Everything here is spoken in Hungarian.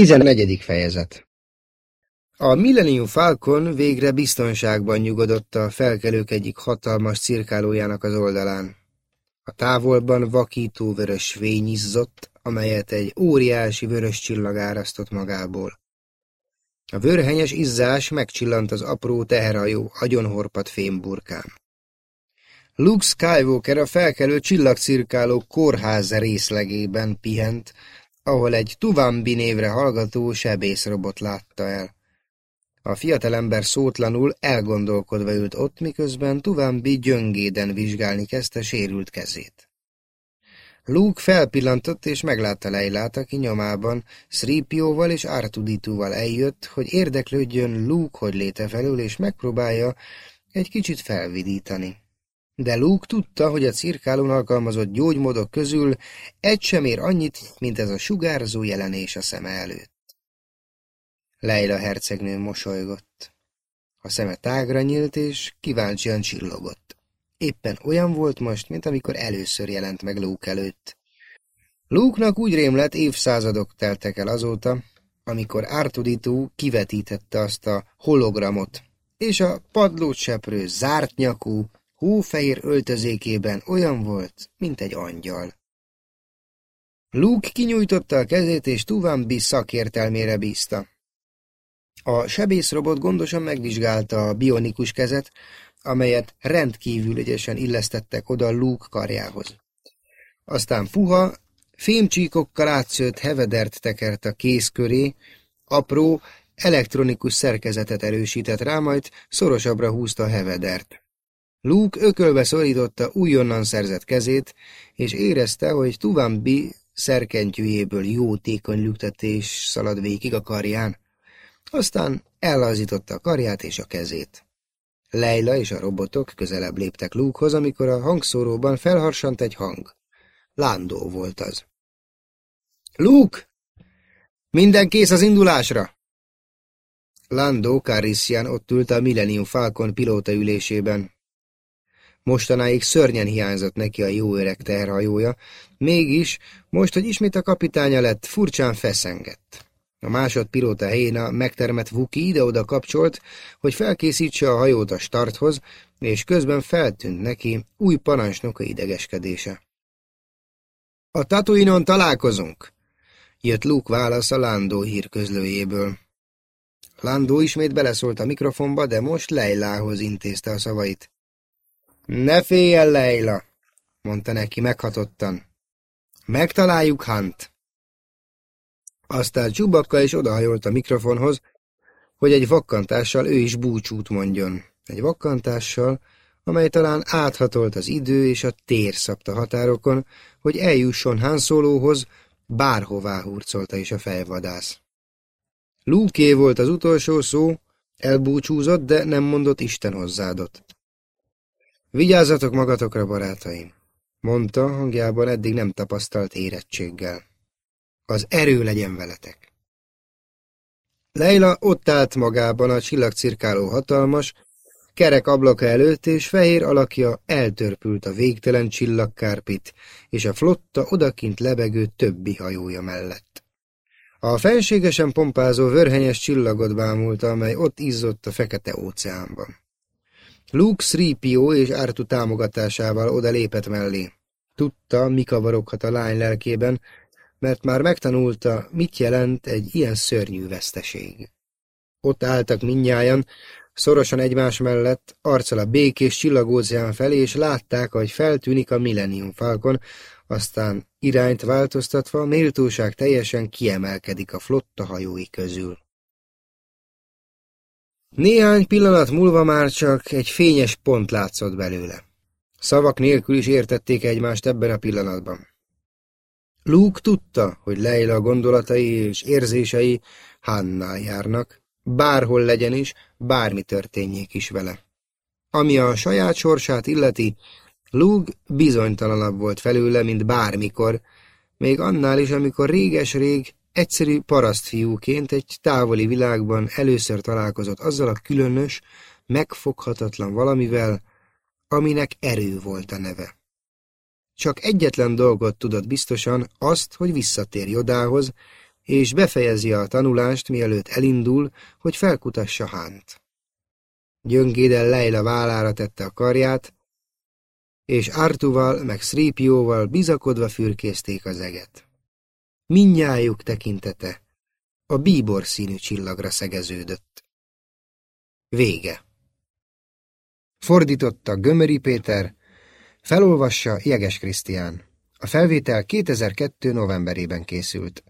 14. fejezet A Millennium Falcon végre biztonságban nyugodott a felkelők egyik hatalmas cirkálójának az oldalán. A távolban vakító vörös fény izzott, amelyet egy óriási vörös csillag árasztott magából. A vörhenyes izzás megcsillant az apró teherhajó agyonhorpat fémburkán. Luke Skywalker a felkelő csillagcirkáló kórház részlegében pihent, ahol egy Tuvambi névre hallgató sebészrobot látta el. A fiatalember szótlanul elgondolkodva ült ott, miközben Tuvambi gyöngéden vizsgálni kezdte sérült kezét. Luke felpillantott és meglátta Leilát, aki nyomában Sripióval és Artuditúval eljött, hogy érdeklődjön Luke hogy léte felül, és megpróbálja egy kicsit felvidítani de Luke tudta, hogy a cirkálón alkalmazott gyógymódok közül egy sem ér annyit, mint ez a sugárzó jelenés a szeme előtt. Leila hercegnő mosolygott. A szeme tágra nyílt, és kíváncsian csillogott. Éppen olyan volt most, mint amikor először jelent meg Luke előtt. Luke-nak úgy rémlett, évszázadok teltek el azóta, amikor Artuditú kivetítette azt a hologramot, és a padlót seprő, zárt nyakú, hófehér öltözékében olyan volt, mint egy angyal. Luke kinyújtotta a kezét, és Tuvambi szakértelmére bízta. A sebészrobot gondosan megvizsgálta a bionikus kezet, amelyet rendkívül ügyesen illesztettek oda Luke karjához. Aztán puha, fémcsíkokkal átszőtt hevedert tekert a kéz köré, apró, elektronikus szerkezetet erősített rá, majd szorosabbra húzta a hevedert. Luke ökölbe szorította újonnan szerzett kezét, és érezte, hogy Tuvambi szerkentyűjéből jótékony lüktetés szalad végig a karján. Aztán ellazította a karját és a kezét. Leila és a robotok közelebb léptek Lukehoz, amikor a hangszóróban felharsant egy hang. Lándó volt az. Luke! Minden kész az indulásra! Lando Carissian ott ült a Millennium Falcon pilóta ülésében, Mostanáig szörnyen hiányzott neki a jó öreg terhajója, mégis, most, hogy ismét a kapitánya lett, furcsán feszengett. A másodpilóta helyén a megtermett Vuki ide-oda kapcsolt, hogy felkészítse a hajót a starthoz, és közben feltűnt neki új parancsnoka idegeskedése. A Tatuinon találkozunk, jött Luke válasz a Landó hírközlőjéből. Landó ismét beleszólt a mikrofonba, de most Leilához intézte a szavait. Ne félj el, Leila, mondta neki meghatottan. Megtaláljuk Hunt. Aztán Csubakka is odahajolt a mikrofonhoz, hogy egy vakkantással ő is búcsút mondjon. Egy vakkantással, amely talán áthatolt az idő és a tér szabta határokon, hogy eljusson Han Solohoz, bárhová hurcolta is a fejvadász. Lúké volt az utolsó szó, elbúcsúzott, de nem mondott Isten hozzáadott. Vigyázzatok magatokra, barátaim, mondta hangjában eddig nem tapasztalt érettséggel. Az erő legyen veletek. Leila ott állt magában a csillagcirkáló hatalmas, kerek ablaka előtt, és fehér alakja eltörpült a végtelen csillagkárpit, és a flotta odakint lebegő többi hajója mellett. A fenségesen pompázó vörhenyes csillagot bámulta, amely ott izzott a fekete óceánban. Luke Sripio és Artu támogatásával oda lépett mellé. Tudta, mi kavaroghat a lány lelkében, mert már megtanulta, mit jelent egy ilyen szörnyű veszteség. Ott álltak minnyájan, szorosan egymás mellett, arccal a békés csillagóceán felé, és látták, hogy feltűnik a Millennium Falcon, aztán irányt változtatva, méltóság teljesen kiemelkedik a flotta hajói közül. Néhány pillanat múlva már csak egy fényes pont látszott belőle. Szavak nélkül is értették egymást ebben a pillanatban. Luke tudta, hogy Leila gondolatai és érzései Hannál járnak, bárhol legyen is, bármi történjék is vele. Ami a saját sorsát illeti, Luke bizonytalanabb volt felőle, mint bármikor, még annál is, amikor réges-rég Egyszerű parasztfiúként egy távoli világban először találkozott azzal a különös, megfoghatatlan valamivel, aminek erő volt a neve. Csak egyetlen dolgot tudott biztosan, azt, hogy visszatér Jodához, és befejezi a tanulást, mielőtt elindul, hogy felkutassa Hánt. Gyöngéden Leila vállára tette a karját, és Artuval meg Sripióval bizakodva fürkészték az eget. Mindnyájuk tekintete a bíbor színű csillagra szegeződött. Vége. Fordította Gömöri Péter, felolvassa Jeges Krisztián. A felvétel 2002. novemberében készült.